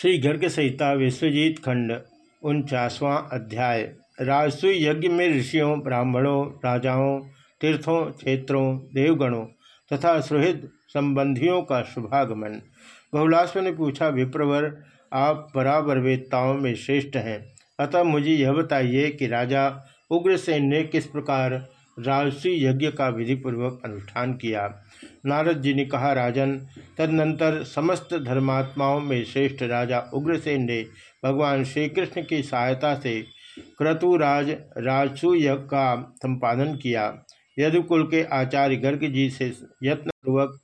श्री गर्ग संहिता विश्वजीत खंड उनचासवां अध्याय। राजसु यज्ञ में ऋषियों ब्राह्मणों, राजाओं, तीर्थों, क्षेत्रों, देवगणों तथा सुहृद संबंधियों का शुभागमन। बहुलाश्व ने पूछा, विप्रवर, आप बराबर वेदताओं में श्रेष्ठ हैं। अतः मुझे यह बताइए कि राजा उग्रसेन ने किस प्रकार राजसी यज्ञ का विधिपूर्वक अनुष्ठान किया। नारद जी ने कहा, राजन, तदनंतर समस्त धर्मात्माओं में श्रेष्ठ राजा उग्रसेन ने भगवान श्री कृष्ण की सहायता से क्रतुराज राजसु यज्ञ का संपादन किया। यदुकुल के आचार्य गर्ग जी से यत्नपूर्वक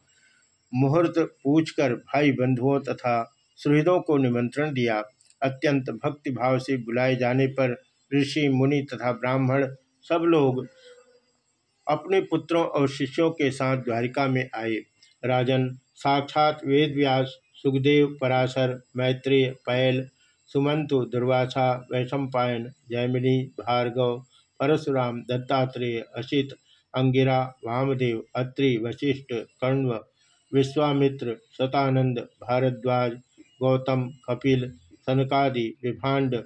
मुहूर्त पूछकर भाई बंधुओं तथा सुहृदों को निमंत्रण दिया। अत्यंत भक्तिभाव से बुलाए जाने पर ऋषि, मुनि तथा ब्राह्मण सब लोग अपने पुत्रों और शिष्यों के साथ द्वारिका में आए। राजन, साक्षात वेदव्यास, सुखदेव, पराशर, मैत्रेय, पैल, सुमंतु, दुर्वासा, वैशंपायन, जैमिनी, भार्गव, परशुराम, दत्तात्रेय असित अंगिरा, वामदेव, अत्रि, वशिष्ठ कण्व विश्वामित्र, सतानंद, भारद्वाज, गौतम, कपिल, सनकादि विभाण्ड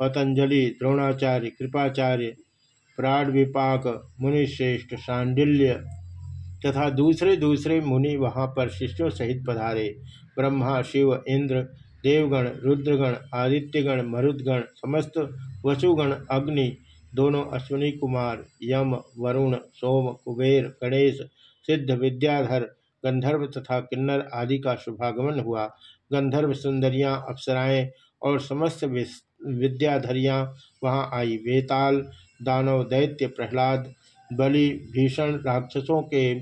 पतंजलि, द्रोणाचार्य, कृपाचार्य प्राण विपाक मुनिश्रेष्ठ सांडिल्य तथा दूसरे दूसरे मुनि वहाँ पर शिष्यों सहित पधारे। ब्रह्मा, शिव, इंद्र, देवगण, रुद्रगण, आदित्यगण, मरुदगण, समस्त वसुगण, अग्नि, दोनों अश्विनी कुमार, यम, वरुण, सोम, कुबेर, गणेश, सिद्ध, विद्याधर, गंधर्व तथा किन्नर आदि का शुभागमन हुआ। गंधर्व सुंदरियाँ, अप्सराएँ और समस्त विद्याधरियाँ वहाँ आई। वेताल दानव दैत्य प्रहलाद बलि भीषण राक्षसों के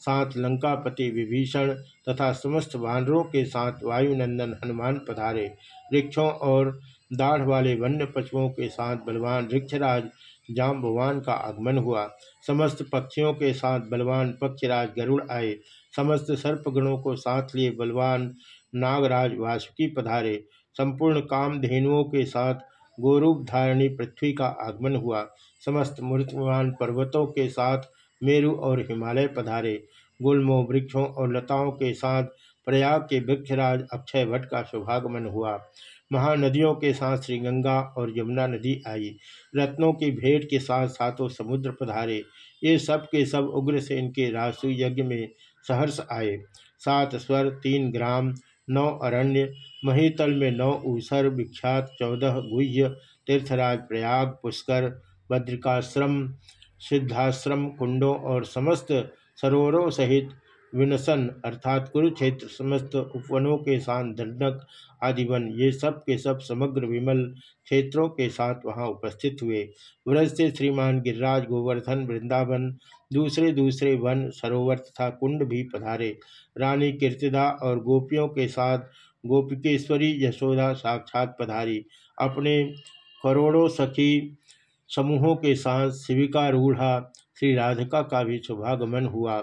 साथ लंकापति विभीषण तथा समस्त वानरों के साथ वायुनंदन हनुमान पधारे। वृक्षों और दाढ़ वाले वन्य पशुओं के साथ बलवान वृक्षराज जाम जाम्बवान का आगमन हुआ। समस्त पक्षियों के साथ बलवान पक्षराज गरुड़ आए। समस्त सर्पगणों को साथ लिए बलवान नागराज वासुकी पधारे। संपूर्ण कामधेनुओं के साथ गोरूप धारणी पृथ्वी का आगमन हुआ। समस्त मूर्तिमान पर्वतों के साथ मेरु और हिमालय पधारे। गुलमों वृक्षों और लताओं के साथ प्रयाग के वृक्षराज अक्षय भट्ट का शुभागमन हुआ। महानदियों के साथ श्री गंगा और यमुना नदी आई। रत्नों की भेंट के साथ सातों समुद्र पधारे। ये सब के सब उग्रसेन के रासु यज्ञ में सहर्ष आए। सात स्वर, तीन ग्राम, नौ अरण्य महीतल में नौ ऊसर विख्यात चौदह गुह्य तीर्थराज प्रयाग, पुष्कर, बद्रिकाश्रम, सिद्धाश्रम, कुंडों और समस्त सरोवरों सहित विनसन अर्थात कुरुक्षेत्र समस्त उपवनों के साथ दंडक आदि वन ये सब के सब समग्र विमल क्षेत्रों के साथ वहाँ उपस्थित हुए। व्रज से श्रीमान गिरिराज गोवर्धन वृंदावन, दूसरे दूसरे वन सरोवर तथा कुंड भी पधारे। रानी कीर्तिदा और गोपियों के साथ गोपिकेश्वरी यशोदा साक्षात पधारी। अपने करोड़ों सखी समूहों के साथ शिविका रूढ़ा, श्री राधिका का भी शुभागमन हुआ।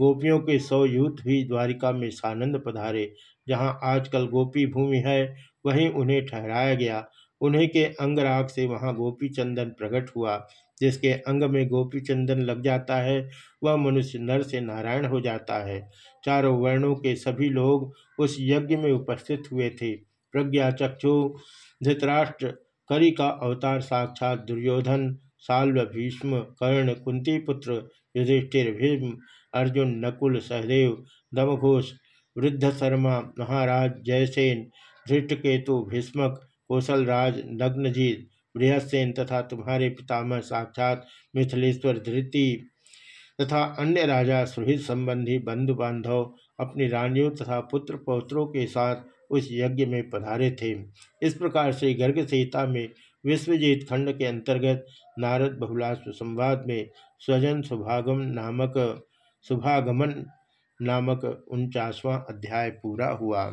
गोपियों के सौ यूथ भी द्वारिका में सानंद पधारे, जहाँ आजकल गोपी भूमि है, वहीं उन्हें ठहराया गया। उन्हीं के अंगराग से वहाँ गोपी चंदन प्रकट हुआ। जिसके अंग में गोपी चंदन लग जाता है, वह मनुष्य नर से नारायण हो जाता है। चारों वर्णों के सभी लोग उस यज्ञ में उपस्थित हुए थे। प्रज्ञा चक्षु, धृतराष्ट्र, करी का अवतार साक्षात दुर्योधन, साल्व भीष्म, कर्ण, कुंती पुत्र, युधिष्ठिर भीष्म अर्जुन, नकुल, सहदेव, दमघोष, वृद्ध शर्मा, महाराज, जयसेन, धृष्टकेतु, भीष्मक, कौशलराज, नग्नजीत बृहसेन तथा तुम्हारे पितामह साक्षात मिथिलेश्वर धृति तथा अन्य राजा सुहृद संबंधी बंधु बांधव अपनी रानियों तथा पुत्र पौत्रों के साथ उस यज्ञ में पधारे थे। इस प्रकार से गर्ग संहिता में विश्वजीत खंड के अंतर्गत नारद बहुलाश्व संवाद में स्वजन सुभागम नामक सुभागमन नामक उनचासवां अध्याय पूरा हुआ।